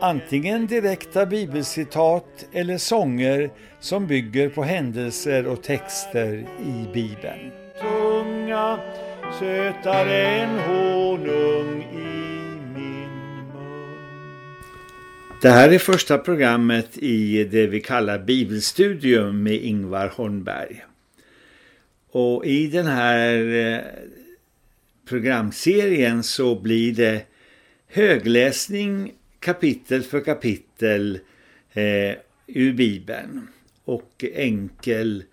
antingen direkta bibelcitat eller sånger som bygger på händelser och texter i Bibeln. Tunga, sötare än honung i min mun. Det här är första programmet i det vi kallar Bibelstudium med Ingvar Holmberg. Och i den här eh, programserien så blir det högläsning kapitel för kapitel eh, ur Bibeln och enkel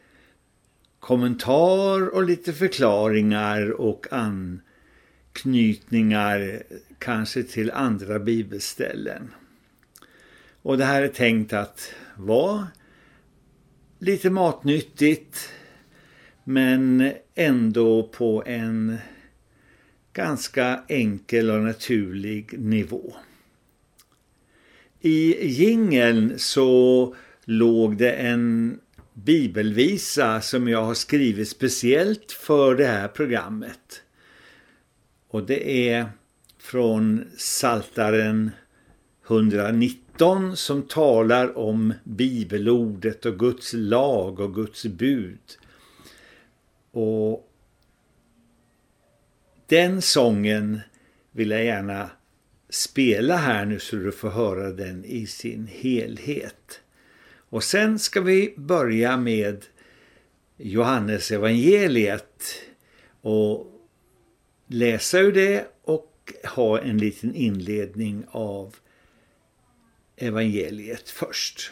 kommentar och lite förklaringar och anknytningar kanske till andra bibelställen. Och det här är tänkt att vara lite matnyttigt men ändå på en ganska enkel och naturlig nivå. I jingeln så låg det en bibelvisa som jag har skrivit speciellt för det här programmet. Och det är från Saltaren 119 som talar om bibelordet och Guds lag och Guds bud. Och den sången vill jag gärna spela här nu så du får höra den i sin helhet. Och sen ska vi börja med Johannes evangeliet och läsa ur det och ha en liten inledning av evangeliet först.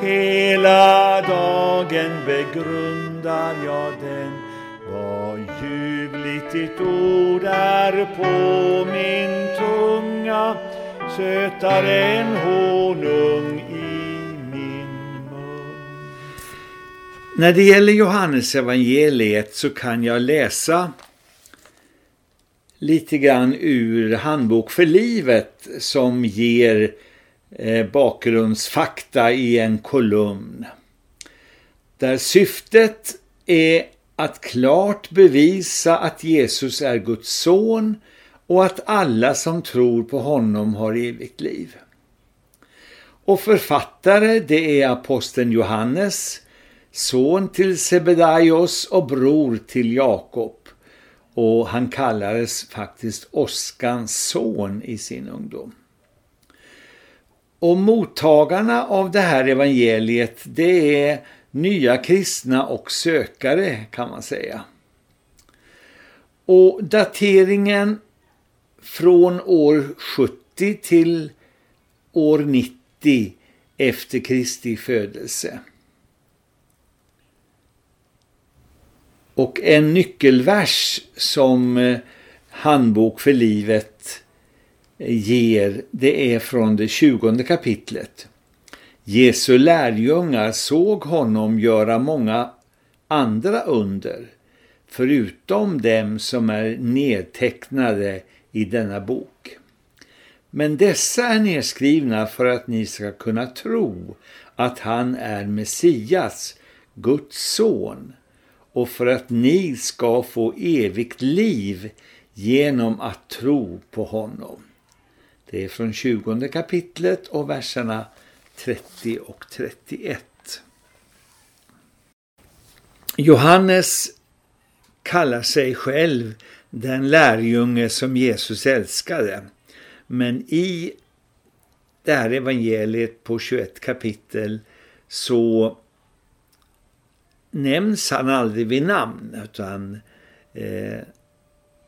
Hela dagen begrundar jag den. Vad ljuvligt ditt ord är på min tunga. Sötare än honung i min mun. När det gäller Johannes evangeliet så kan jag läsa lite grann ur Handbok för livet som ger Eh, bakgrundsfakta i en kolumn. Där syftet är att klart bevisa att Jesus är Guds son och att alla som tror på honom har evigt liv. Och författare det är aposteln Johannes, son till Sebedaios och bror till Jakob. Och han kallades faktiskt Oskans son i sin ungdom. Och mottagarna av det här evangeliet det är nya kristna och sökare kan man säga. Och dateringen från år 70 till år 90 efter Kristi födelse. Och en nyckelvers som eh, handbok för livet ger, det är från det tjugonde kapitlet. Jesu lärjungar såg honom göra många andra under, förutom dem som är nedtecknade i denna bok. Men dessa är nedskrivna för att ni ska kunna tro att han är Messias, Guds son, och för att ni ska få evigt liv genom att tro på honom. Det är från 20 kapitlet och verserna 30 och 31. Johannes kallar sig själv den lärjunge som Jesus älskade. Men i det här evangeliet på 21 kapitel så nämns han aldrig vid namn utan eh,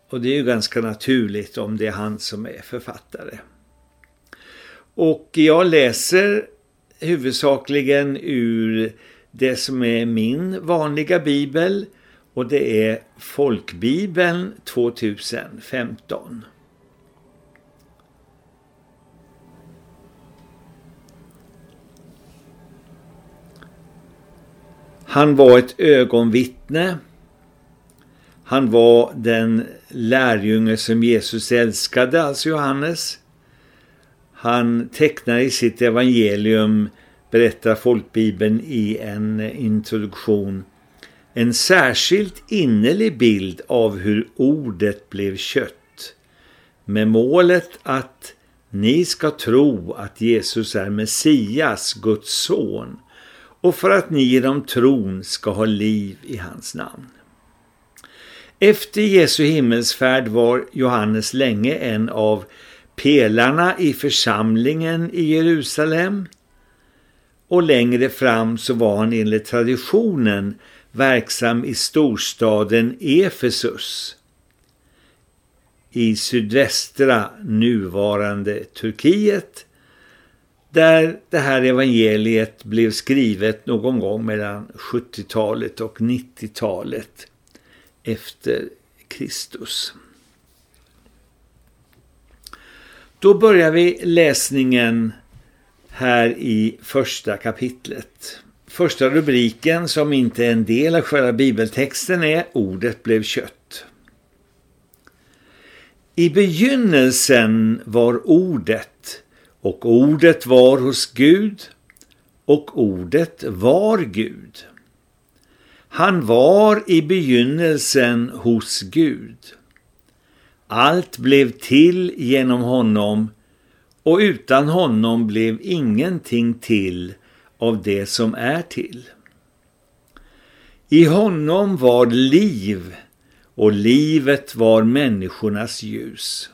och det är ju ganska naturligt om det är han som är författare. Och jag läser huvudsakligen ur det som är min vanliga bibel och det är Folkbibeln 2015. Han var ett ögonvittne. Han var den lärjunge som Jesus älskade, alltså Johannes. Han tecknar i sitt evangelium, berättar folkbibeln i en introduktion, en särskilt innerlig bild av hur ordet blev kött. Med målet att ni ska tro att Jesus är Messias, Guds son, och för att ni genom tron ska ha liv i hans namn. Efter Jesu himmelsfärd var Johannes länge en av pelarna i församlingen i Jerusalem och längre fram så var han enligt traditionen verksam i storstaden Efesus i sydvästra nuvarande Turkiet där det här evangeliet blev skrivet någon gång mellan 70-talet och 90-talet efter Kristus. Då börjar vi läsningen här i första kapitlet. Första rubriken som inte är en del av själva bibeltexten är Ordet blev kött. I begynnelsen var ordet och ordet var hos Gud och ordet var Gud. Han var i begynnelsen hos Gud. Allt blev till genom honom och utan honom blev ingenting till av det som är till. I honom var liv och livet var människornas ljus.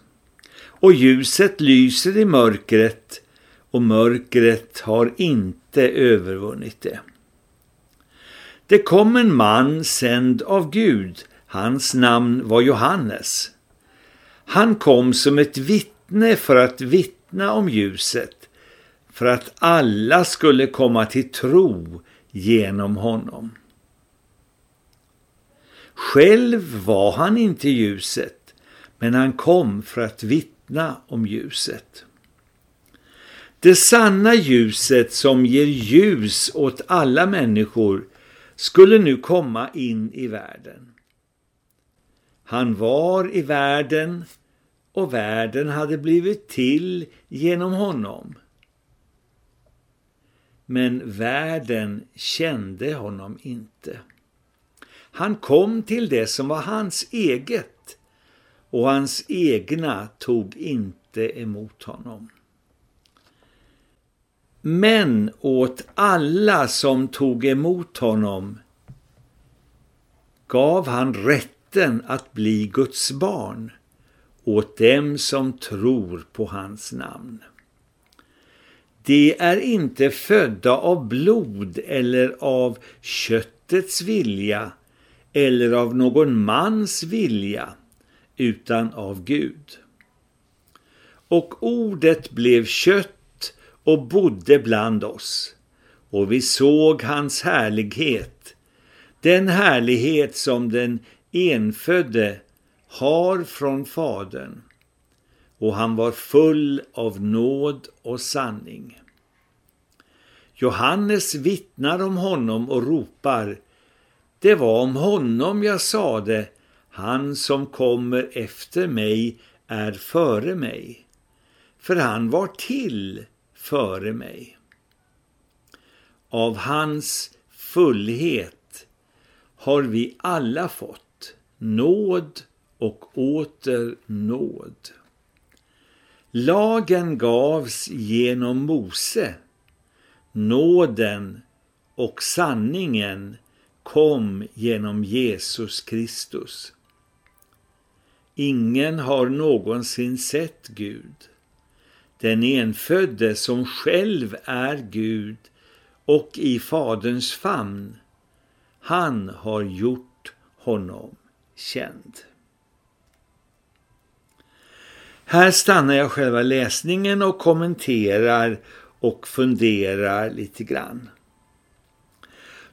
Och ljuset lyser i mörkret och mörkret har inte övervunnit det. Det kom en man sänd av Gud, hans namn var Johannes. Han kom som ett vittne för att vittna om ljuset, för att alla skulle komma till tro genom honom. Själv var han inte ljuset, men han kom för att vittna om ljuset. Det sanna ljuset som ger ljus åt alla människor skulle nu komma in i världen. Han var i världen och världen hade blivit till genom honom. Men världen kände honom inte. Han kom till det som var hans eget och hans egna tog inte emot honom. Men åt alla som tog emot honom gav han rätt rätten att bli Guds barn åt dem som tror på hans namn. De är inte födda av blod eller av köttets vilja eller av någon mans vilja utan av Gud. Och ordet blev kött och bodde bland oss och vi såg hans härlighet, den härlighet som den enfödde har från fadern och han var full av nåd och sanning. Johannes vittnar om honom och ropar Det var om honom jag sade Han som kommer efter mig är före mig för han var till före mig. Av hans fullhet har vi alla fått nåd och åter nåd. Lagen gavs genom Mose, nåden och sanningen kom genom Jesus Kristus. Ingen har någonsin sett Gud. Den enfödde som själv är Gud och i faderns famn, han har gjort honom känd. Här stannar jag själva läsningen och kommenterar och funderar lite grann.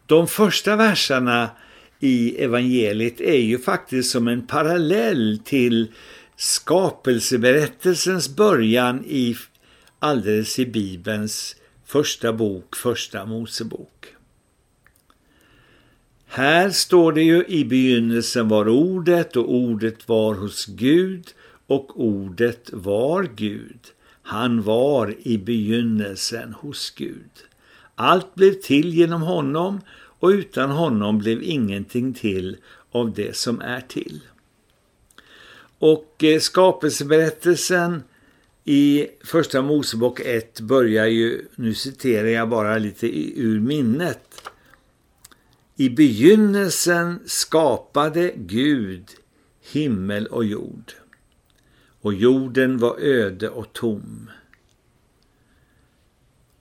De första verserna i evangeliet är ju faktiskt som en parallell till skapelseberättelsens början i alldeles i Bibelns första bok, första Mosebok. Här står det ju i begynnelsen var ordet och ordet var hos Gud och ordet var Gud. Han var i begynnelsen hos Gud. Allt blev till genom honom och utan honom blev ingenting till av det som är till. Och eh, skapelseberättelsen i första Mosebok 1 börjar ju, nu citerar jag bara lite ur minnet. I begynnelsen skapade Gud himmel och jord och jorden var öde och tom.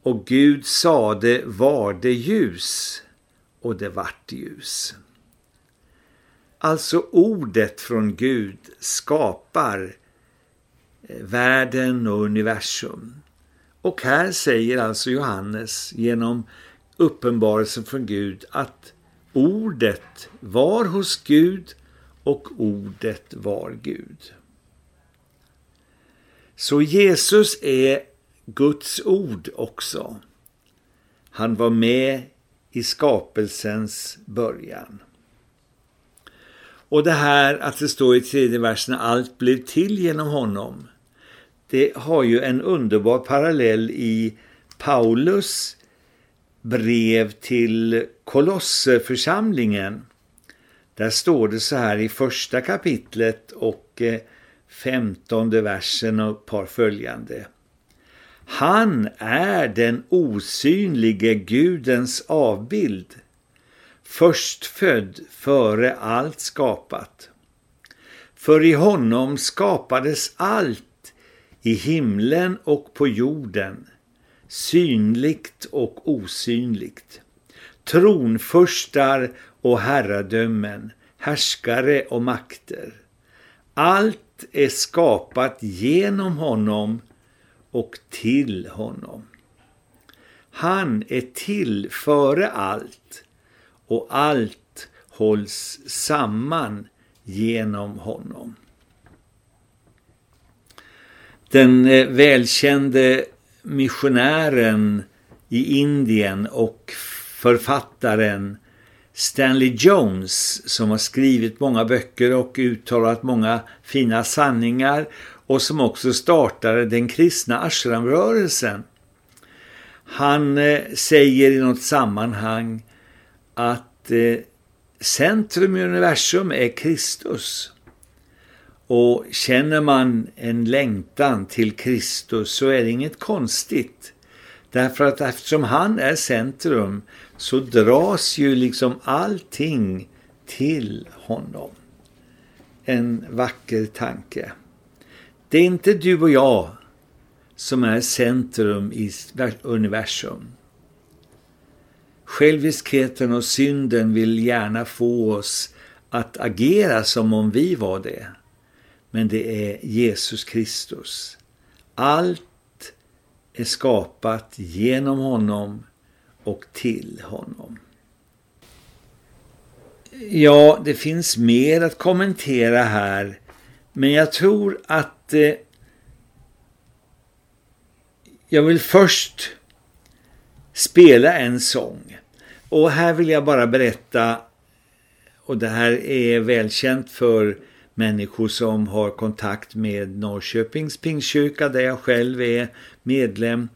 Och Gud sade var det ljus och det vart ljus. Alltså ordet från Gud skapar eh, världen och universum. Och här säger alltså Johannes genom uppenbarelsen från Gud att ordet var hos Gud och ordet var Gud. Så Jesus är Guds ord också. Han var med i skapelsens början. Och det här att det står i tredje versen allt blev till genom honom. Det har ju en underbar parallell i Paulus brev till Kolosseförsamlingen. Där står det så här i första kapitlet och eh, femtonde versen och ett par följande. Han är den osynlige Gudens avbild, förstfödd före allt skapat. För i honom skapades allt i himlen och på jorden, synligt och osynligt. Tronförstar och herradömen, härskare och makter. Allt är skapat genom honom och till honom. Han är till före allt och allt hålls samman genom honom. Den eh, välkände missionären i Indien och författaren Stanley Jones som har skrivit många böcker och uttalat många fina sanningar och som också startade den kristna ashramrörelsen. Han eh, säger i något sammanhang att eh, centrum i universum är Kristus. Och känner man en längtan till Kristus så är det inget konstigt. Därför att eftersom han är centrum så dras ju liksom allting till honom. En vacker tanke. Det är inte du och jag som är centrum i universum. Själviskheten och synden vill gärna få oss att agera som om vi var det. Men det är Jesus Kristus. Allt är skapat genom honom och till honom. Ja, det finns mer att kommentera här. Men jag tror att eh, jag vill först spela en sång. Och här vill jag bara berätta, och det här är välkänt för människor som har kontakt med Norrköpings Pingstkyrka där jag själv är medlem.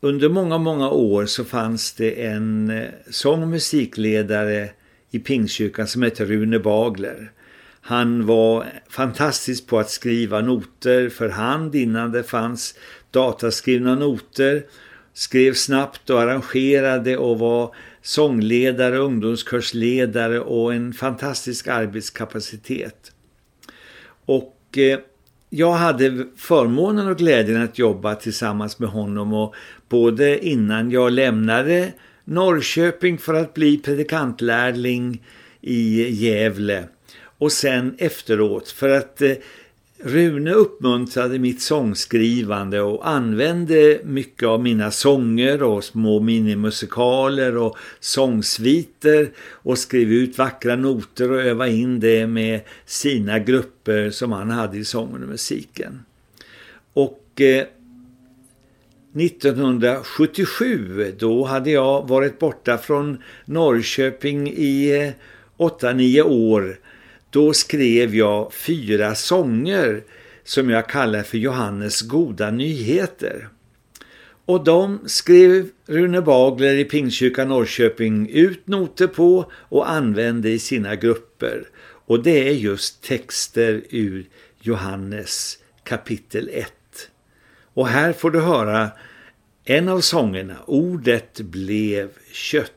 Under många, många år så fanns det en eh, sång- och musikledare i Pingstkyrkan som hette Rune Bagler. Han var fantastisk på att skriva noter för hand innan det fanns dataskrivna noter. Skrev snabbt och arrangerade och var sångledare, ungdomskursledare och en fantastisk arbetskapacitet. Och eh, jag hade förmånen och glädjen att jobba tillsammans med honom och både innan jag lämnade Norrköping för att bli predikantlärling i Gävle och sen efteråt för att eh, Rune uppmuntrade mitt sångskrivande och använde mycket av mina sånger och små minimusikaler och sångsviter och skrev ut vackra noter och öva in det med sina grupper som han hade i sången och musiken. Och eh, 1977 då hade jag varit borta från Norrköping i 8-9 eh, år då skrev jag fyra sånger som jag kallar för Johannes goda nyheter. Och de skrev Rune Bagler i Pingstkyrkan Norrköping ut noter på och använde i sina grupper. Och det är just texter ur Johannes kapitel 1. Och här får du höra en av sångerna, Ordet blev kött.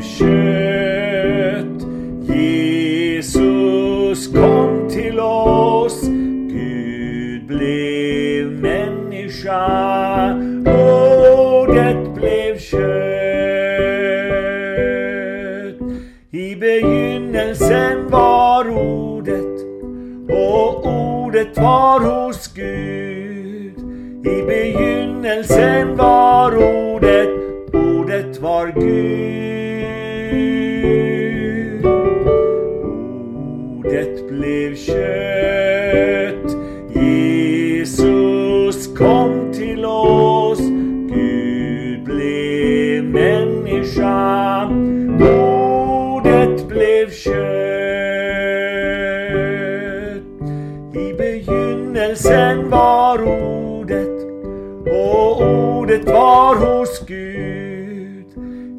Blev kött. Jesus kom till oss. Gud blev människa. Ordet blev kött. I begynnelsen var ordet och ordet var hos Gud. I begynnelsen var ordet, ordet var Gud. Blev kött. Jesus kom till oss. Gud blev människa. Ordet blev kött. I begynnelsen var ordet och ordet var hos Gud.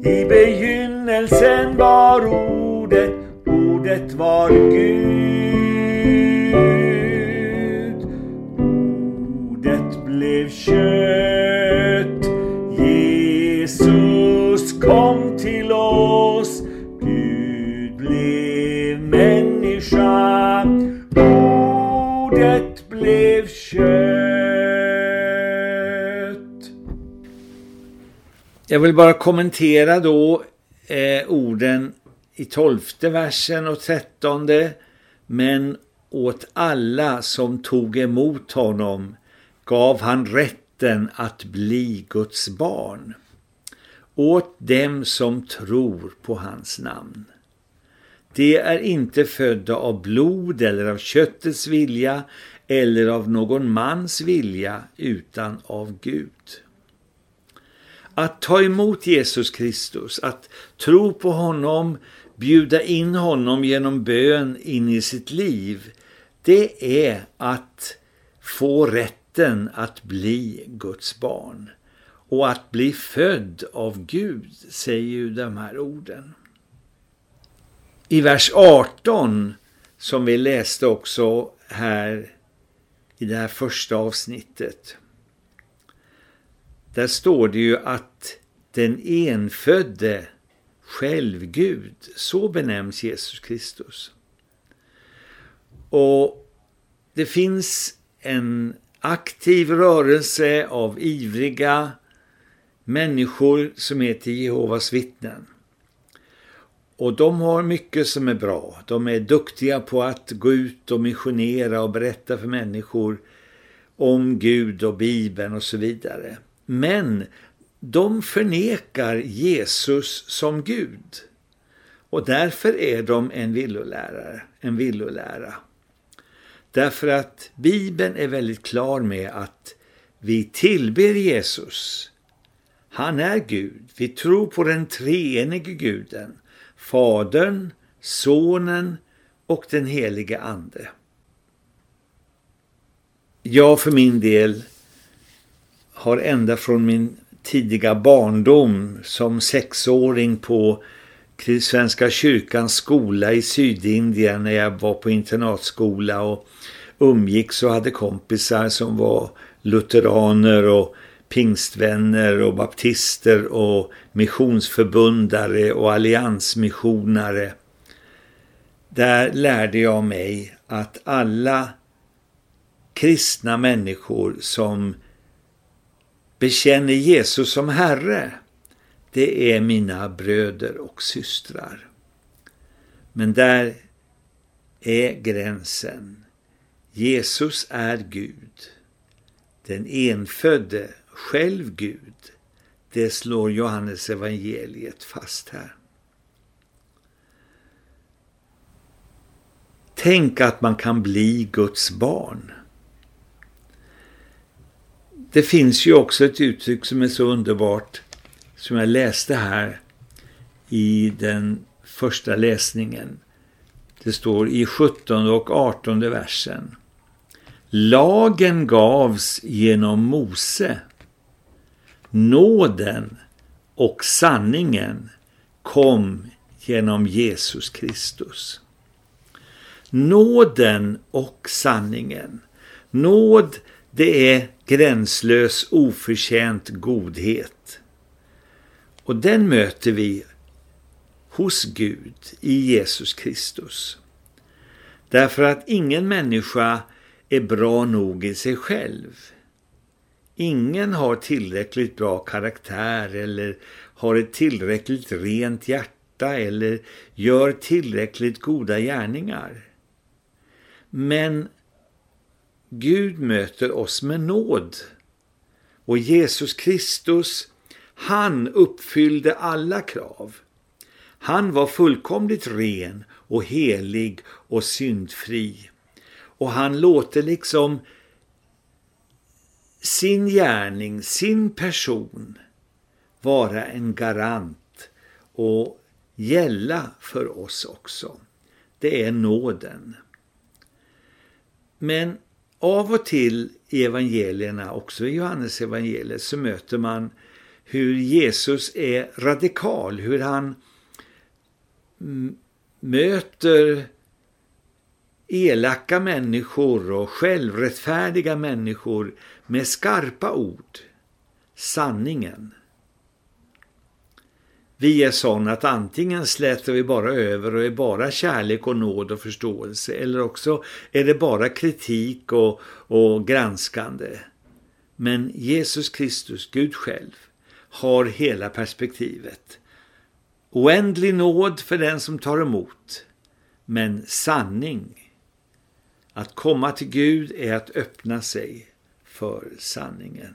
I begynnelsen var ordet ordet var Gud. Kött. Jesus kom till oss. Gud blev människa. Ordet blev kött. Jag vill bara kommentera då eh, orden i tolfte versen och trettonde. Men åt alla som tog emot honom gav han rätten att bli Guds barn åt dem som tror på hans namn. Det är inte födda av blod eller av köttets vilja eller av någon mans vilja utan av Gud. Att ta emot Jesus Kristus, att tro på honom, bjuda in honom genom bön in i sitt liv, det är att få rätt rätten att bli Guds barn och att bli född av Gud, säger ju de här orden. I vers 18, som vi läste också här i det här första avsnittet, där står det ju att den enfödde själv Gud, så benämns Jesus Kristus. Och det finns en aktiv rörelse av ivriga människor som heter Jehovas vittnen. Och de har mycket som är bra. De är duktiga på att gå ut och missionera och berätta för människor om Gud och Bibeln och så vidare. Men de förnekar Jesus som Gud. Och därför är de en villolärare, en villolära. Därför att Bibeln är väldigt klar med att vi tillber Jesus. Han är Gud. Vi tror på den treenige guden. Fadern, sonen och den helige ande. Jag för min del har ända från min tidiga barndom som sexåring på till Svenska kyrkans skola i Sydindien när jag var på internatskola och umgicks och hade kompisar som var lutheraner och pingstvänner och baptister och missionsförbundare och alliansmissionare. Där lärde jag mig att alla kristna människor som bekänner Jesus som Herre, det är mina bröder och systrar. Men där är gränsen. Jesus är Gud. Den enfödde, själv Gud. Det slår Johannes evangeliet fast här. Tänk att man kan bli Guds barn. Det finns ju också ett uttryck som är så underbart som jag läste här i den första läsningen. Det står i 17 och 18 versen. Lagen gavs genom Mose. Nåden och sanningen kom genom Jesus Kristus. Nåden och sanningen. Nåd, det är gränslös oförtjänt godhet. Och den möter vi hos Gud i Jesus Kristus. Därför att ingen människa är bra nog i sig själv. Ingen har tillräckligt bra karaktär eller har ett tillräckligt rent hjärta eller gör tillräckligt goda gärningar. Men Gud möter oss med nåd. Och Jesus Kristus, han uppfyllde alla krav. Han var fullkomligt ren och helig och syndfri. Och han låter liksom sin gärning, sin person vara en garant och gälla för oss också. Det är nåden. Men av och till i evangelierna, också i Johannes evangeliet, så möter man hur Jesus är radikal, hur han möter elaka människor och självrättfärdiga människor med skarpa ord, sanningen. Vi är sådana att antingen slätar vi bara över och är bara kärlek och nåd och förståelse eller också är det bara kritik och, och granskande. Men Jesus Kristus, Gud själv, har hela perspektivet. Oändlig nåd för den som tar emot, men sanning. Att komma till Gud är att öppna sig för sanningen.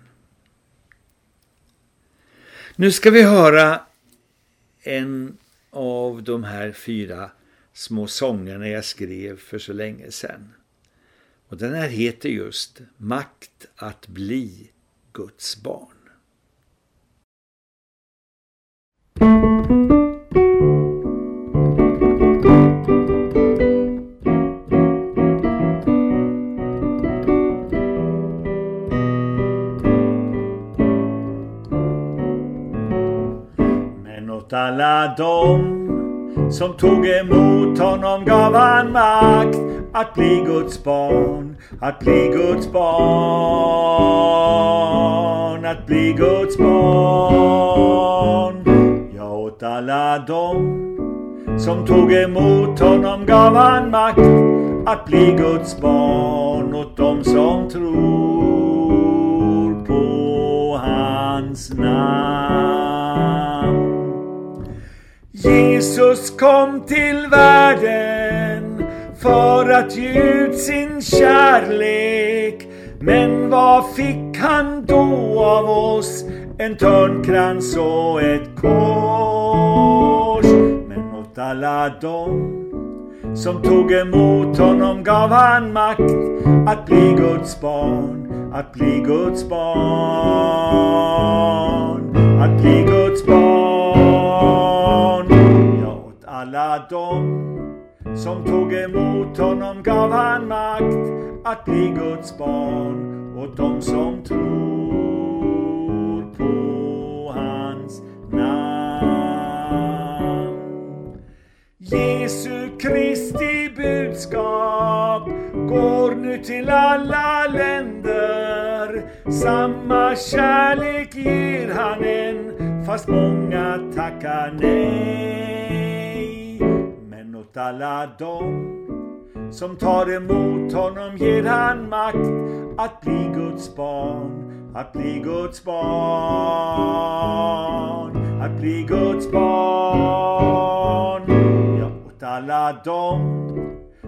Nu ska vi höra en av de här fyra små sångerna jag skrev för så länge sedan. Och den här heter just Makt att bli Guds barn. Åt alla dem som tog emot honom gav han makt att bli Guds barn, att bli Guds barn, att bli Guds barn. Åt alla dem som tog emot honom gav han makt att bli Guds barn åt dem som tror på hans namn. Jesus kom till världen för att ge ut sin kärlek. Men vad fick han då av oss? En törnkrans och ett kors. Åt alla dem som tog emot honom gav han makt att bli Guds barn, att bli Guds barn, att bli Guds barn. Ja, åt alla dem som tog emot honom gav han makt att bli Guds barn åt dem som tror Jesu Kristi budskap går nu till alla länder Samma kärlek ger han en fast många tackar nej. Men åt alla dem som tar emot honom ger han makt att bli Guds barn, att bli Guds barn, att bli Guds barn. Åt alla dem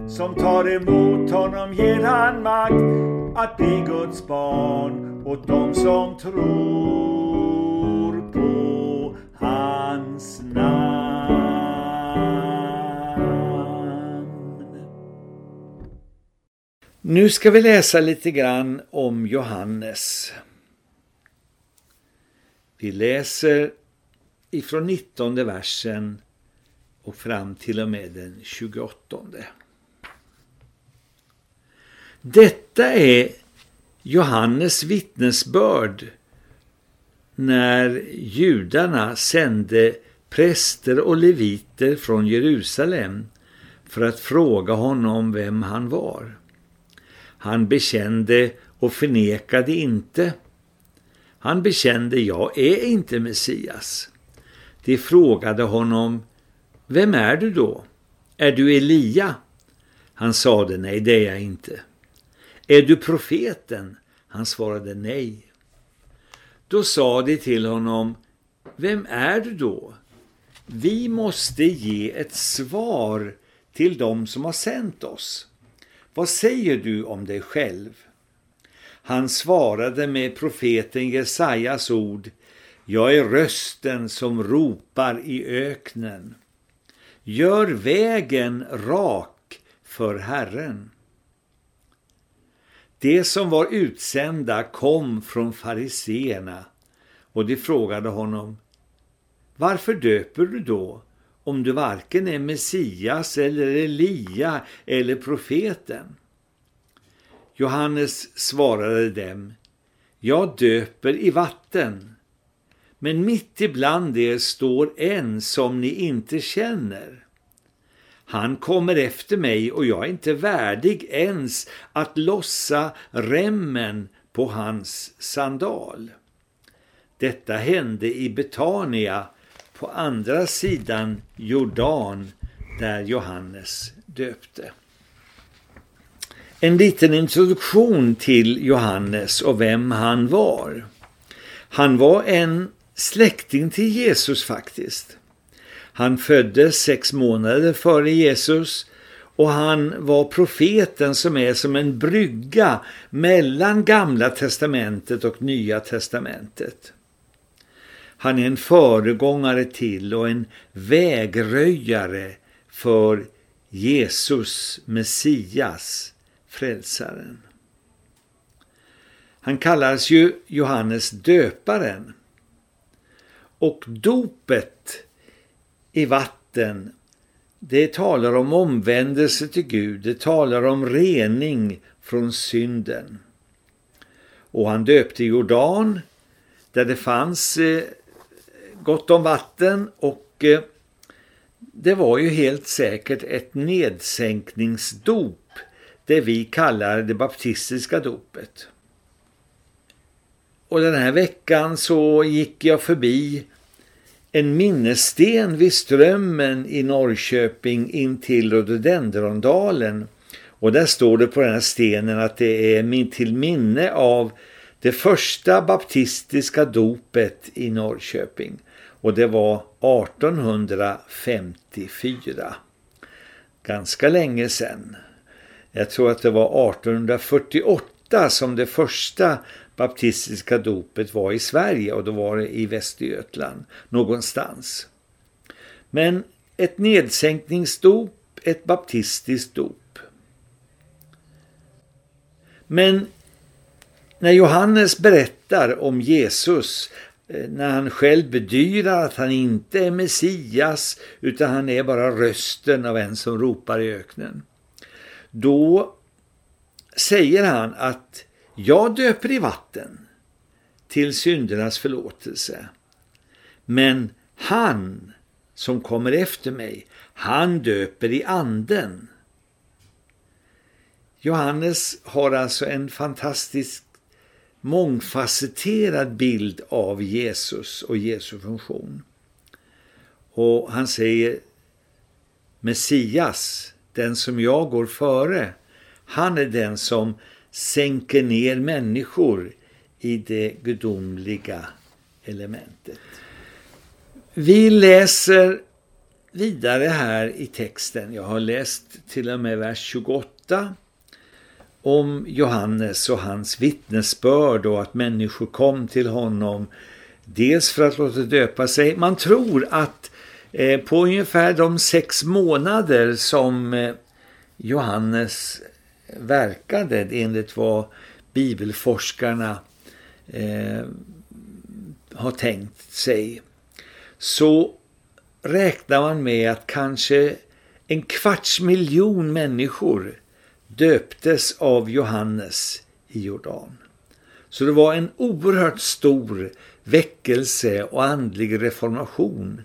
som tar emot honom ger han makt att bli Guds barn åt dem som tror på hans namn. Nu ska vi läsa lite grann om Johannes. Vi läser ifrån 19 versen och fram till och med den 28. Detta är Johannes vittnesbörd när judarna sände präster och leviter från Jerusalem för att fråga honom vem han var. Han bekände och förnekade inte. Han bekände, jag är inte Messias. De frågade honom, vem är du då? Är du Elia? Han sade, nej det är jag inte. Är du profeten? Han svarade nej. Då sa de till honom, vem är du då? Vi måste ge ett svar till dem som har sänt oss. Vad säger du om dig själv? Han svarade med profeten Jesajas ord, jag är rösten som ropar i öknen. Gör vägen rak för Herren. De som var utsända kom från fariseerna och de frågade honom Varför döper du då om du varken är Messias eller Elia eller profeten? Johannes svarade dem Jag döper i vatten men mitt ibland er står en som ni inte känner. Han kommer efter mig och jag är inte värdig ens att lossa remmen på hans sandal. Detta hände i Betania på andra sidan Jordan där Johannes döpte. En liten introduktion till Johannes och vem han var. Han var en släkting till Jesus faktiskt. Han föddes sex månader före Jesus och han var profeten som är som en brygga mellan gamla testamentet och nya testamentet. Han är en föregångare till och en vägröjare för Jesus, Messias, frälsaren. Han kallas ju Johannes döparen. Och dopet i vatten, det talar om omvändelse till Gud, det talar om rening från synden. Och han döpte Jordan där det fanns eh, gott om vatten och eh, det var ju helt säkert ett nedsänkningsdop, det vi kallar det baptistiska dopet. Och den här veckan så gick jag förbi en minnessten vid strömmen i Norrköping in till Rhododendrondalen. Och där står det på den här stenen att det är till minne av det första baptistiska dopet i Norrköping. Och det var 1854. Ganska länge sedan. Jag tror att det var 1848 som det första baptistiska dopet var i Sverige och då var det i Västergötland någonstans. Men ett nedsänkningsdop, ett baptistiskt dop. Men när Johannes berättar om Jesus, eh, när han själv bedyrar att han inte är Messias utan han är bara rösten av en som ropar i öknen, då säger han att jag döper i vatten till syndernas förlåtelse. Men han som kommer efter mig, han döper i anden. Johannes har alltså en fantastisk mångfacetterad bild av Jesus och Jesu funktion. Och han säger Messias, den som jag går före, han är den som sänker ner människor i det gudomliga elementet. Vi läser vidare här i texten. Jag har läst till och med vers 28 om Johannes och hans vittnesbörd och att människor kom till honom dels för att låta döpa sig. Man tror att eh, på ungefär de sex månader som eh, Johannes verkade enligt vad bibelforskarna eh, har tänkt sig så räknar man med att kanske en kvarts miljon människor döptes av Johannes i Jordan. Så det var en oerhört stor väckelse och andlig reformation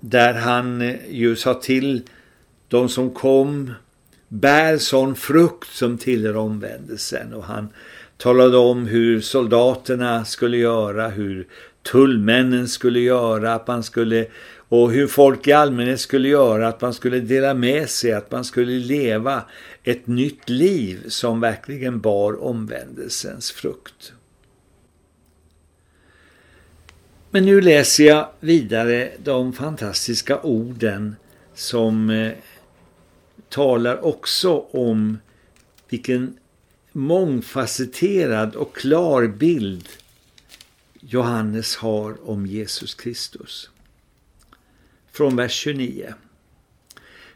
där han ju sa till de som kom bär sån frukt som tillhör omvändelsen och han talade om hur soldaterna skulle göra, hur tullmännen skulle göra, att man skulle och hur folk i allmänhet skulle göra, att man skulle dela med sig, att man skulle leva ett nytt liv som verkligen bar omvändelsens frukt. Men nu läser jag vidare de fantastiska orden som eh, talar också om vilken mångfacetterad och klar bild Johannes har om Jesus Kristus. Från vers 29.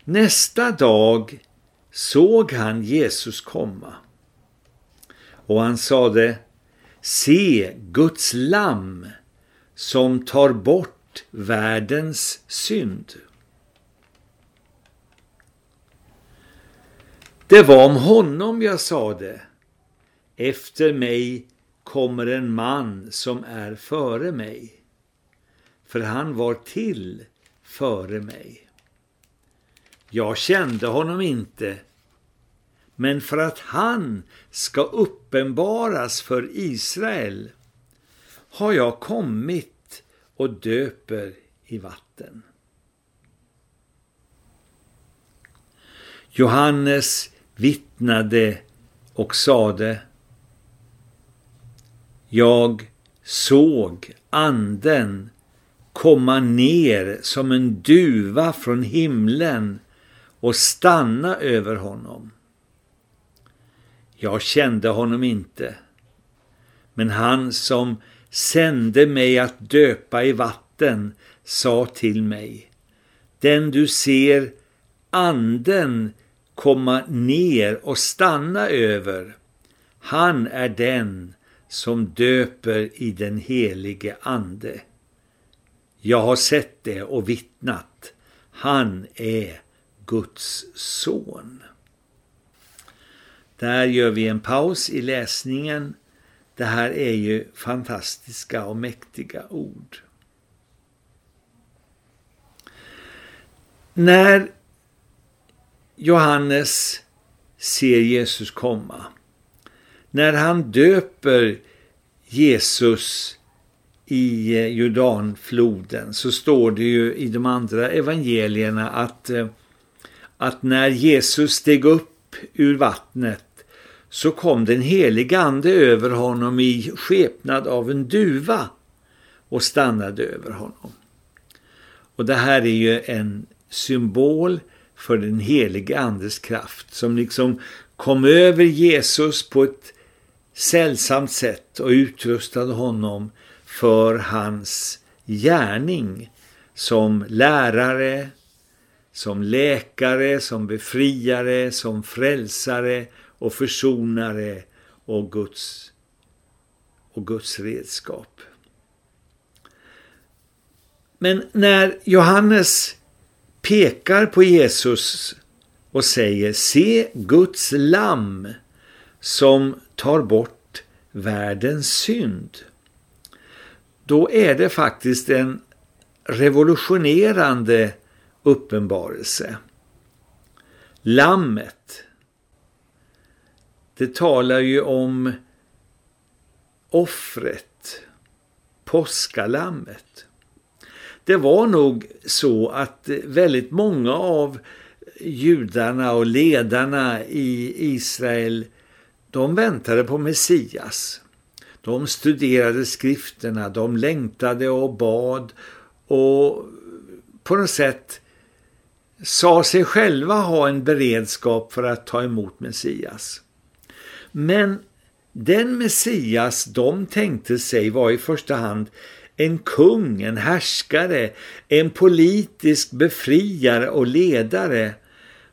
Nästa dag såg han Jesus komma och han sade Se Guds lamm som tar bort världens synd. Det var om honom jag sade. Efter mig kommer en man som är före mig. För han var till före mig. Jag kände honom inte, men för att han ska uppenbaras för Israel har jag kommit och döper i vatten. Johannes vittnade och sade Jag såg anden komma ner som en duva från himlen och stanna över honom. Jag kände honom inte, men han som sände mig att döpa i vatten sa till mig, den du ser anden komma ner och stanna över, han är den som döper i den helige ande. Jag har sett det och vittnat. Han är Guds son. Där gör vi en paus i läsningen. Det här är ju fantastiska och mäktiga ord. När Johannes ser Jesus komma, när han döper Jesus i eh, Jordanfloden så står det ju i de andra evangelierna att, eh, att när Jesus steg upp ur vattnet så kom den heliga ande över honom i skepnad av en duva och stannade över honom. Och det här är ju en symbol för den heliga andes kraft som liksom kom över Jesus på ett sällsamt sätt och utrustade honom för hans gärning som lärare, som läkare, som befriare, som frälsare och försonare och Guds, och Guds redskap. Men när Johannes pekar på Jesus och säger se Guds lamm som tar bort världens synd då är det faktiskt en revolutionerande uppenbarelse. Lammet, det talar ju om offret, påskalammet. Det var nog så att väldigt många av judarna och ledarna i Israel, de väntade på Messias. De studerade skrifterna, de längtade och bad och på något sätt sa sig själva ha en beredskap för att ta emot Messias. Men den Messias de tänkte sig var i första hand en kung, en härskare, en politisk befriare och ledare.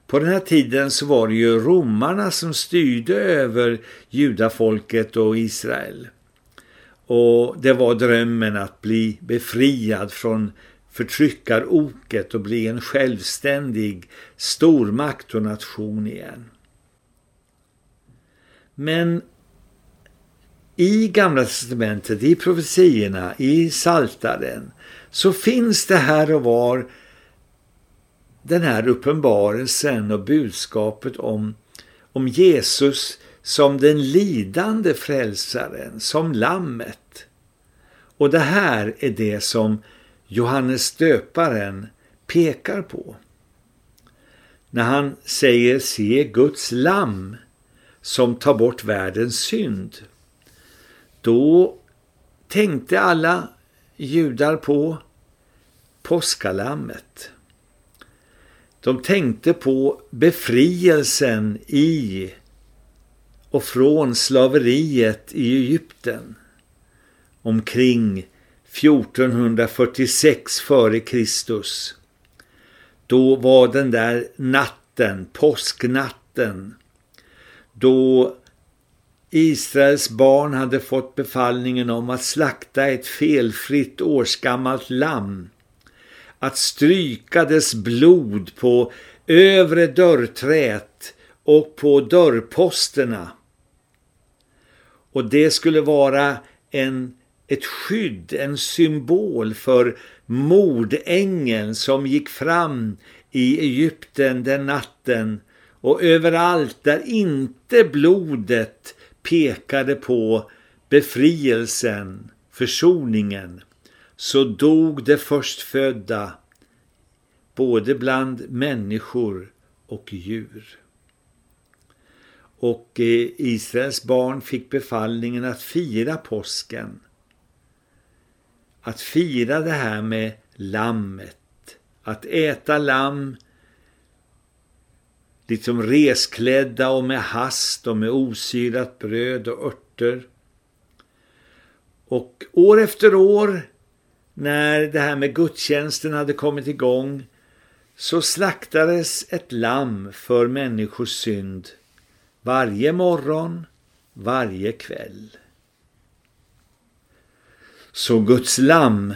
På den här tiden så var det ju romarna som styrde över judafolket och Israel. Och det var drömmen att bli befriad från förtryckaroket och bli en självständig stormakt och nation igen. Men i Gamla testamentet, i profetierna, i saltaren så finns det här och var den här uppenbarelsen och budskapet om, om Jesus som den lidande frälsaren, som lammet. Och det här är det som Johannes döparen pekar på. När han säger se Guds lamm som tar bort världens synd. Då tänkte alla judar på påskalammet. De tänkte på befrielsen i och från slaveriet i Egypten omkring 1446 före Kristus. Då var den där natten, påsknatten, då Israels barn hade fått befallningen om att slakta ett felfritt årsgammalt lamm, att stryka dess blod på övre dörrträt och på dörrposterna. Och det skulle vara en, ett skydd, en symbol för mordängeln som gick fram i Egypten den natten och överallt där inte blodet pekade på befrielsen, försoningen, så dog det förstfödda både bland människor och djur. Och eh, Israels barn fick befallningen att fira påsken. Att fira det här med lammet. Att äta lamm liksom resklädda och med hast och med osyrat bröd och örter. Och år efter år när det här med gudstjänsten hade kommit igång så slaktades ett lamm för människors synd varje morgon, varje kväll. Så Guds lamm,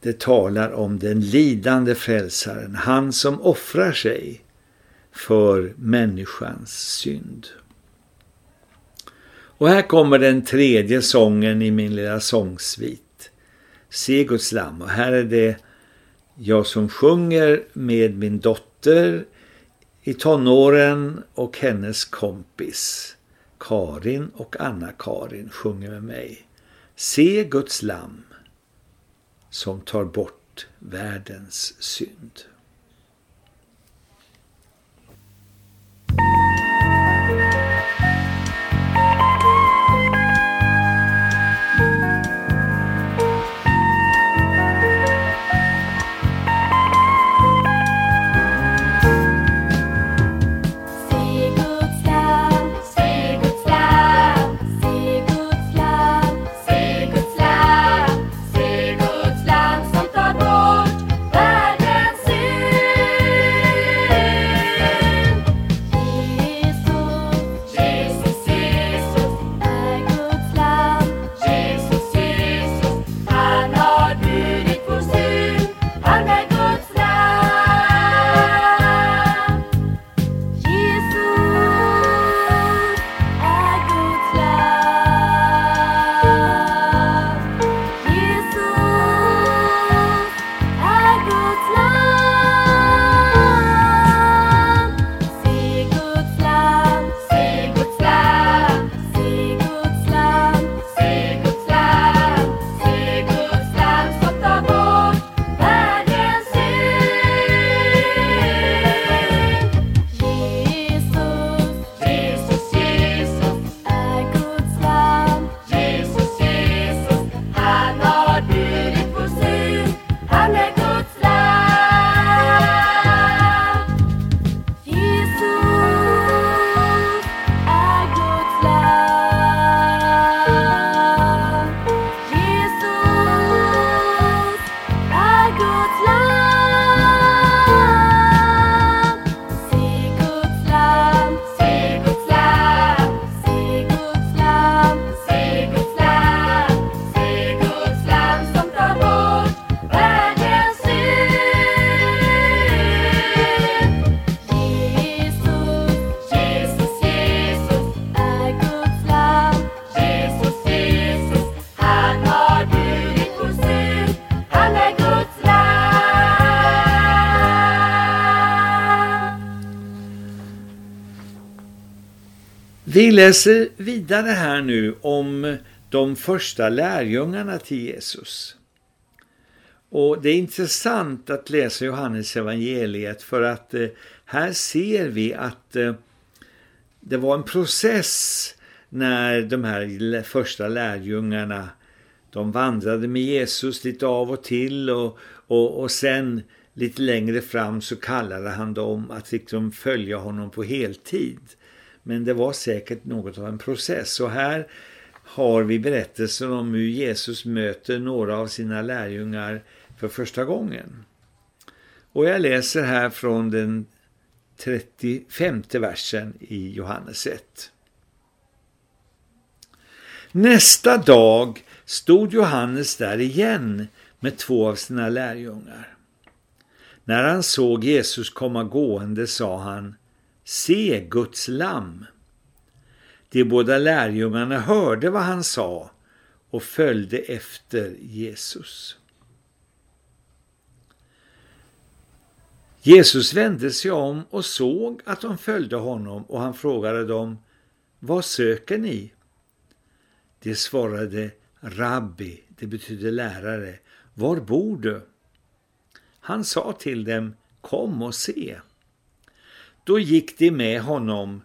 det talar om den lidande frälsaren, han som offrar sig för människans synd. Och här kommer den tredje sången i min lilla sångsvit. Se Guds lamm. Och här är det jag som sjunger med min dotter i tonåren och hennes kompis. Karin och Anna-Karin sjunger med mig. Se Guds lamm som tar bort världens synd. Guds lam som tar bort världens synd Vi läser vidare här nu om de första lärjungarna till Jesus. Och det är intressant att läsa Johannes evangeliet för att eh, här ser vi att eh, det var en process när de här första lärjungarna de vandrade med Jesus lite av och till och, och, och sen lite längre fram så kallade han dem att liksom följa honom på heltid. Men det var säkert något av en process och här har vi berättelsen om hur Jesus möter några av sina lärjungar för första gången. Och jag läser här från den 35 versen i Johannes 1. Nästa dag stod Johannes där igen med två av sina lärjungar. När han såg Jesus komma gående sa han, se Guds lamm. De båda lärjungarna hörde vad han sa och följde efter Jesus. Jesus vände sig om och såg att de följde honom och han frågade dem, vad söker ni? De svarade, rabbi, det betyder lärare, var bor du? Han sa till dem, kom och se. Då gick de med honom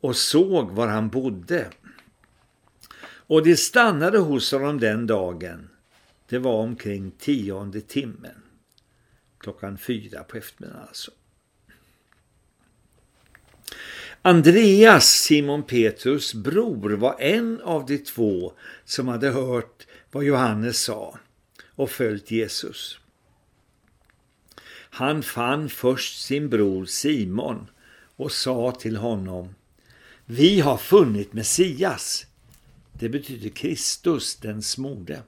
och såg var han bodde. Och de stannade hos honom den dagen. Det var omkring tionde timmen. Klockan fyra på eftermiddagen alltså. Andreas, Simon Petrus bror, var en av de två som hade hört vad Johannes sa och följt Jesus. Han fann först sin bror Simon och sa till honom Vi har funnit Messias. Det betyder Kristus, den smorde.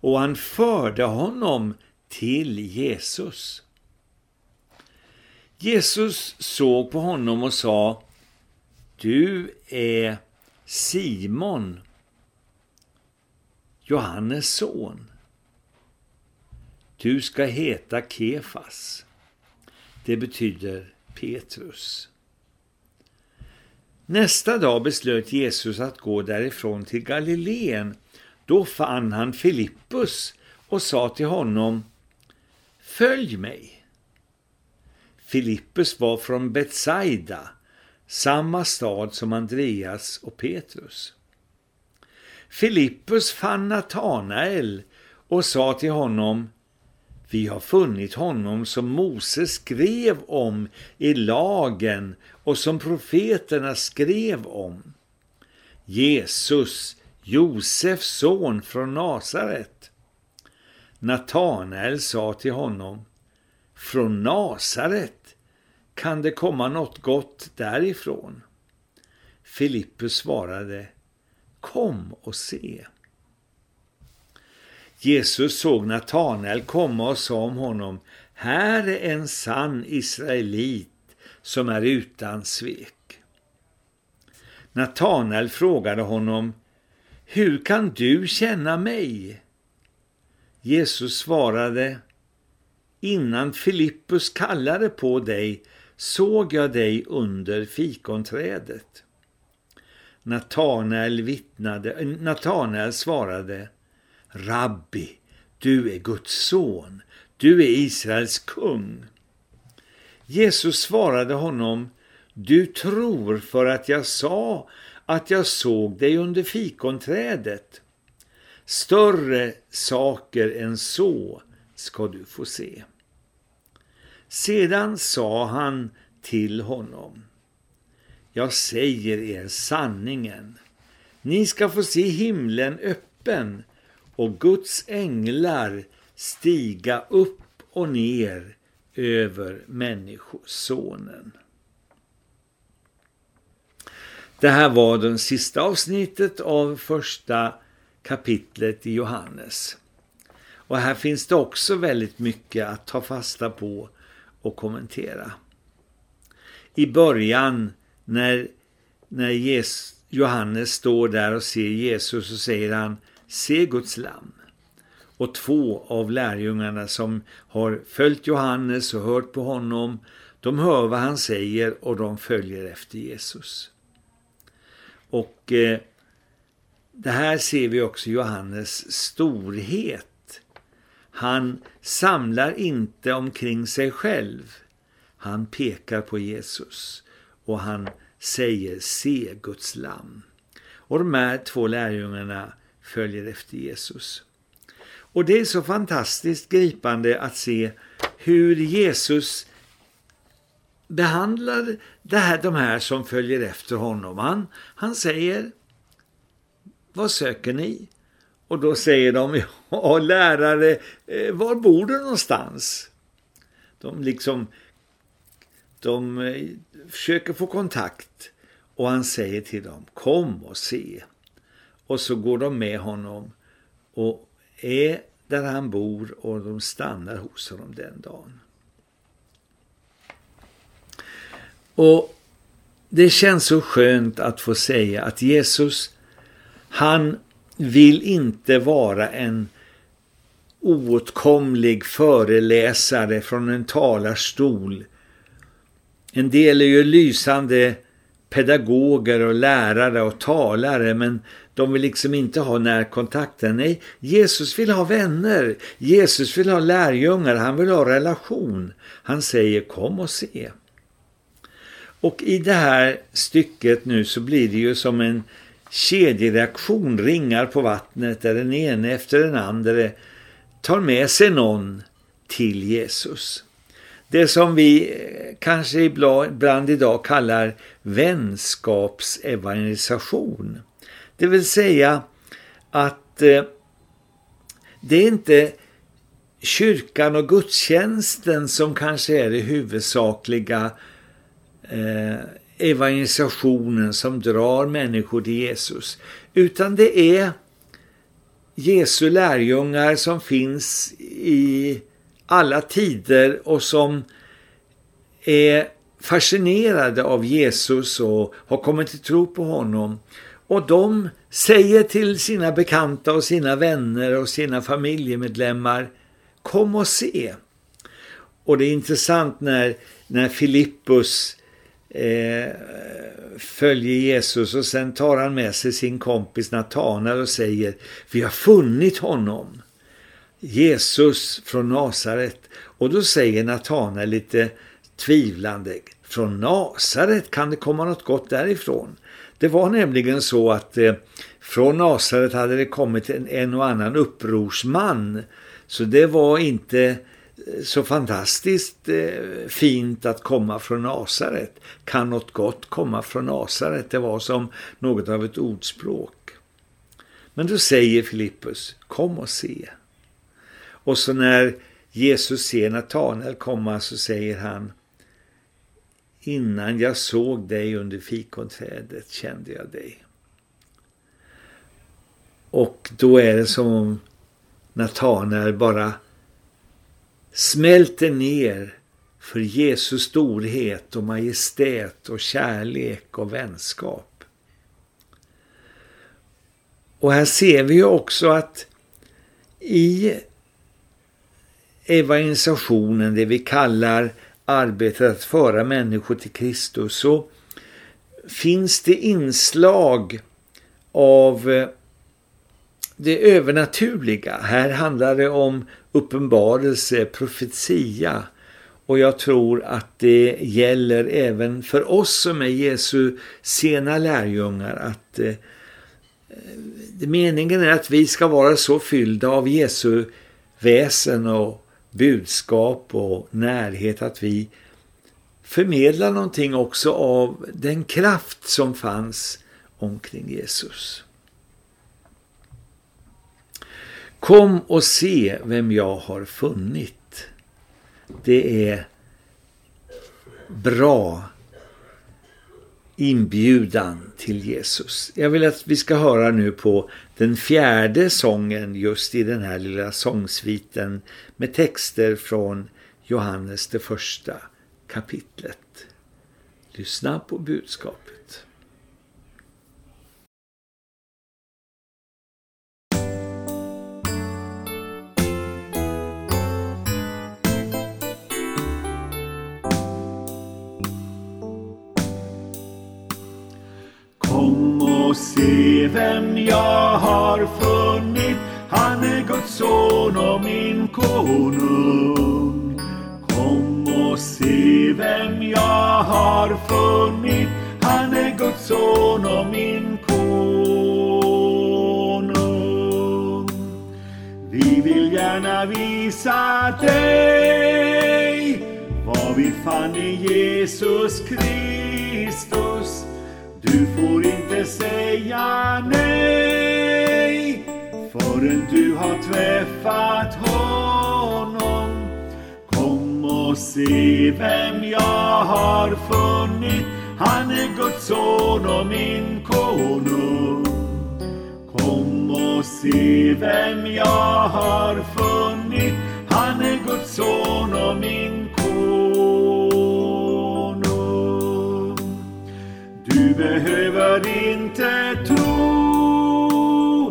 Och han förde honom till Jesus. Jesus såg på honom och sa Du är Simon, Johannes son. Du ska heta Kefas. Det betyder Petrus. Nästa dag beslöt Jesus att gå därifrån till Galileen. Då fann han Filippus och sa till honom Följ mig. Filippus var från Betsaida, samma stad som Andreas och Petrus. Filippus fann Natanael och sa till honom vi har funnit honom som Moses skrev om i lagen och som profeterna skrev om. Jesus, Josefs son från Nasaret. Natanael sa till honom Från Nasaret kan det komma något gott därifrån. Filippus svarade Kom och se. Jesus såg Natanael komma och sa om honom Här är en sann israelit som är utan svek. Natanael frågade honom Hur kan du känna mig? Jesus svarade Innan Filippus kallade på dig såg jag dig under fikonträdet. Natanael vittnade, eh, Natanael svarade Rabbi, du är Guds son, du är Israels kung. Jesus svarade honom Du tror för att jag sa att jag såg dig under fikonträdet. Större saker än så ska du få se. Sedan sa han till honom Jag säger er sanningen. Ni ska få se himlen öppen och Guds änglar stiga upp och ner över människosonen. Det här var det sista avsnittet av första kapitlet i Johannes. Och här finns det också väldigt mycket att ta fasta på och kommentera. I början när, när Jesus, Johannes står där och ser Jesus så säger han Se Guds lamm. Och två av lärjungarna som har följt Johannes och hört på honom, de hör vad han säger och de följer efter Jesus. Och eh, det här ser vi också Johannes storhet. Han samlar inte omkring sig själv. Han pekar på Jesus och han säger se Guds lamm. Och de här två lärjungarna följer efter Jesus. Och det är så fantastiskt gripande att se hur Jesus behandlar det här, de här som följer efter honom. Han, han säger, vad söker ni? Och då säger de, ja lärare, eh, var bor du någonstans? De liksom, de eh, försöker få kontakt och han säger till dem, kom och se. Och så går de med honom och är där han bor och de stannar hos honom den dagen. Och det känns så skönt att få säga att Jesus, han vill inte vara en oåtkomlig föreläsare från en talarstol. En del är ju lysande pedagoger och lärare och talare men de vill liksom inte ha närkontakten. Nej, Jesus vill ha vänner. Jesus vill ha lärjungar. Han vill ha relation. Han säger kom och se. Och i det här stycket nu så blir det ju som en kedjereaktion, ringar på vattnet där den ene efter den andra tar med sig någon till Jesus. Det som vi eh, kanske ibland idag kallar vänskapsevangelisation. Det vill säga att eh, det är inte kyrkan och gudstjänsten som kanske är det huvudsakliga eh, evangelisationen som drar människor till Jesus. Utan det är Jesu lärjungar som finns i alla tider och som är fascinerade av Jesus och har kommit till tro på honom. Och de säger till sina bekanta och sina vänner och sina familjemedlemmar kom och se. Och det är intressant när, när Filippus eh, följer Jesus och sen tar han med sig sin kompis Natanael och säger vi har funnit honom. Jesus från Nasaret. Och då säger Natanael lite tvivlande från Nasaret kan det komma något gott därifrån. Det var nämligen så att eh, från Nasaret hade det kommit en, en och annan upprorsman. Så det var inte eh, så fantastiskt eh, fint att komma från Nasaret. Kan något gott komma från Nasaret? Det var som något av ett ordspråk. Men då säger Filippus, kom och se. Och så när Jesus ser Natanael komma så säger han, innan jag såg dig under fikonträdet kände jag dig. Och då är det som om Natanael bara smälter ner för Jesu storhet och majestät och kärlek och vänskap. Och här ser vi ju också att i evangelisationen, det vi kallar arbetet att föra människor till Kristus, så finns det inslag av eh, det övernaturliga. Här handlar det om uppenbarelse, profetia. Och jag tror att det gäller även för oss som är Jesu sena lärjungar att eh, eh meningen är att vi ska vara så fyllda av Jesu väsen och budskap och närhet att vi förmedlar någonting också av den kraft som fanns omkring Jesus. Kom och se vem jag har funnit. Det är bra inbjudan till Jesus. Jag vill att vi ska höra nu på den fjärde sången just i den här lilla sångsviten med texter från Johannes det första kapitlet. Lyssna på budskapet. Och se vem jag har funnit. Han är Guds son och min konung. Kom och se vem jag har funnit. Han är Guds son och min konung. Vi vill gärna visa dig vad vi fann i Jesus Kristus. Du får inte säga nej förrän du har träffat honom. Kom och se vem jag har funnit. Han är Guds son och min konung. Kom och se vem jag har funnit. Han är Guds son och min behöver inte tro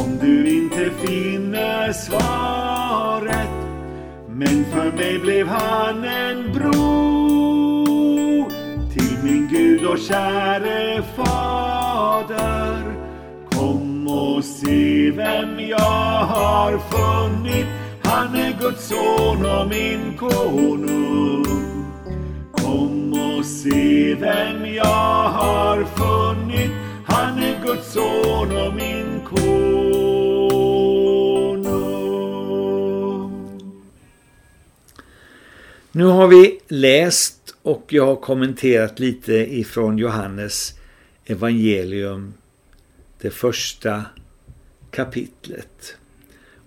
om du inte finner svaret. Men för mig blev han en bro till min Gud och käre Fader. Kom och se vem jag har funnit. Han är Guds son och min konung. Kom och se vem jag har funnit. Han är Guds son och min konung. Nu har vi läst och jag har kommenterat lite ifrån Johannes evangelium, det första kapitlet.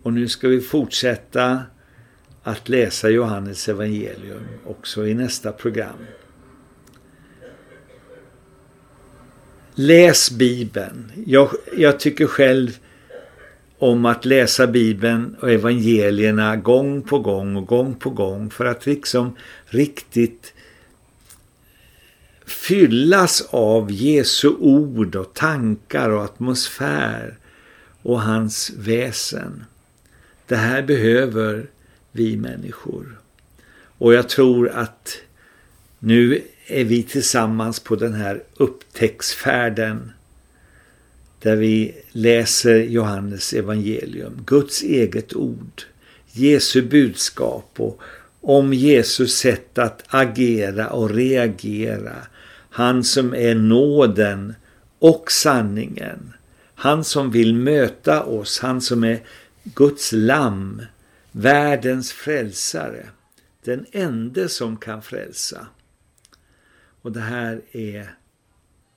Och nu ska vi fortsätta att läsa Johannes evangelium också i nästa program. Läs Bibeln. Jag, jag tycker själv om att läsa Bibeln och evangelierna gång på gång och gång på gång för att liksom riktigt fyllas av Jesu ord och tankar och atmosfär och hans väsen. Det här behöver vi människor. Och jag tror att nu är vi tillsammans på den här upptäcktsfärden där vi läser Johannes evangelium, Guds eget ord, Jesu budskap och om Jesus sätt att agera och reagera. Han som är nåden och sanningen. Han som vill möta oss, han som är Guds lamm, världens frälsare. Den enda som kan frälsa. Och det här är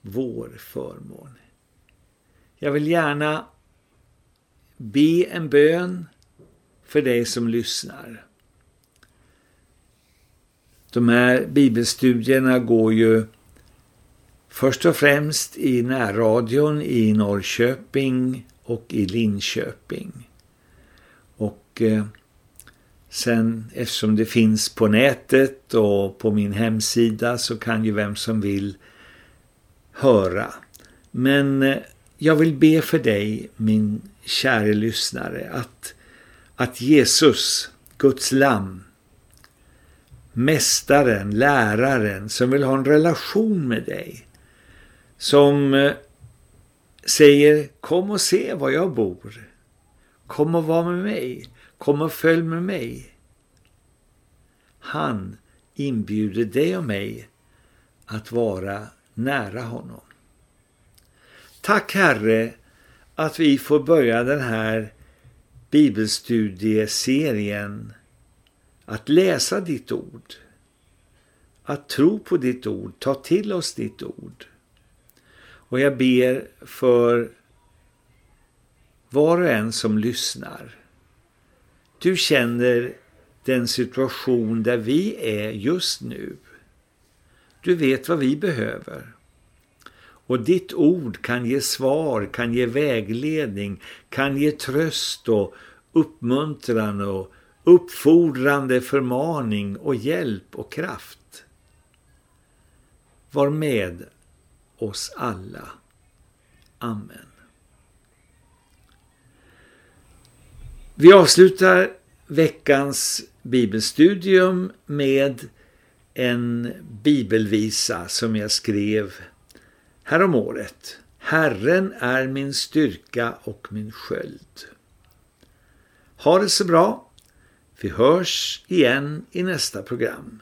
vår förmån. Jag vill gärna be en bön för dig som lyssnar. De här bibelstudierna går ju först och främst i närradion i Norrköping och i Linköping. Och eh, sen eftersom det finns på nätet och på min hemsida så kan ju vem som vill höra. Men eh, jag vill be för dig, min kära lyssnare, att, att Jesus, Guds lamm, mästaren, läraren som vill ha en relation med dig, som eh, säger kom och se var jag bor, kom och var med mig, kom och följ med mig. Han inbjuder dig och mig att vara nära honom. Tack Herre att vi får börja den här bibelstudieserien att läsa ditt ord, att tro på ditt ord, ta till oss ditt ord. Och jag ber för var och en som lyssnar. Du känner den situation där vi är just nu. Du vet vad vi behöver. Och ditt ord kan ge svar, kan ge vägledning, kan ge tröst och uppmuntran och uppfordrande förmaning och hjälp och kraft. Var med oss alla. Amen. Vi avslutar veckans bibelstudium med en bibelvisa som jag skrev härom året. Herren är min styrka och min sköld. Ha det så bra. Vi hörs igen i nästa program.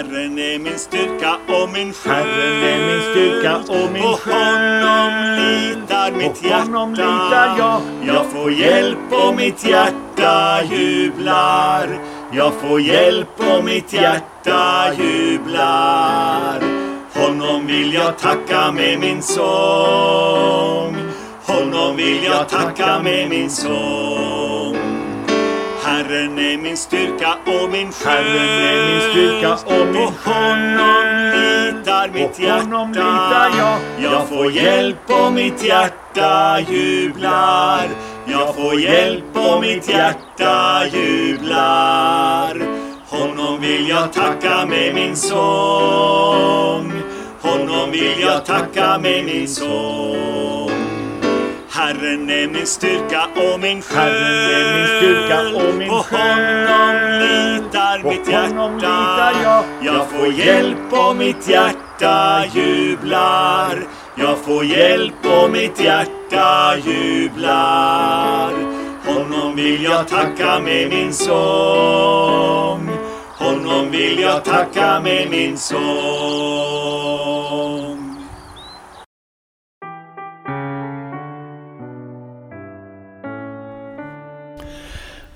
Herren är min styrka och min sköld. Herren är min styrka och min På honom litar mitt hjärta. honom litar jag. Jag får hjälp och mitt hjärta jublar. Jag får hjälp och mitt hjärta jublar. Honom vill jag tacka med min sång. Honom vill jag tacka med min sång. Herren är min styrka och min sköld. Herren är min styrka och min På honom litar mitt På honom hjärta. litar jag. Jag får hjälp och mitt hjärta jublar. Jag får hjälp och mitt hjärta jublar. Honom vill jag tacka med min sång. Honom vill jag tacka med min sång. Herren är min styrka och min sköld. Herren är min styrka och min På honom litar mitt hjärta. jag. Jag får hjälp och mitt hjärta jublar. Jag får hjälp och mitt hjärta jublar. Honom vill jag tacka med min sång. Honom vill jag tacka med min sång.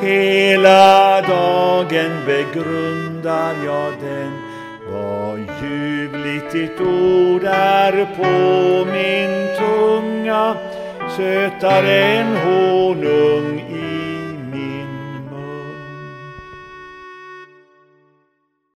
Hela dagen begrundar jag den. Vad ljuvligt ditt ord är på min tunga. Sötare än honung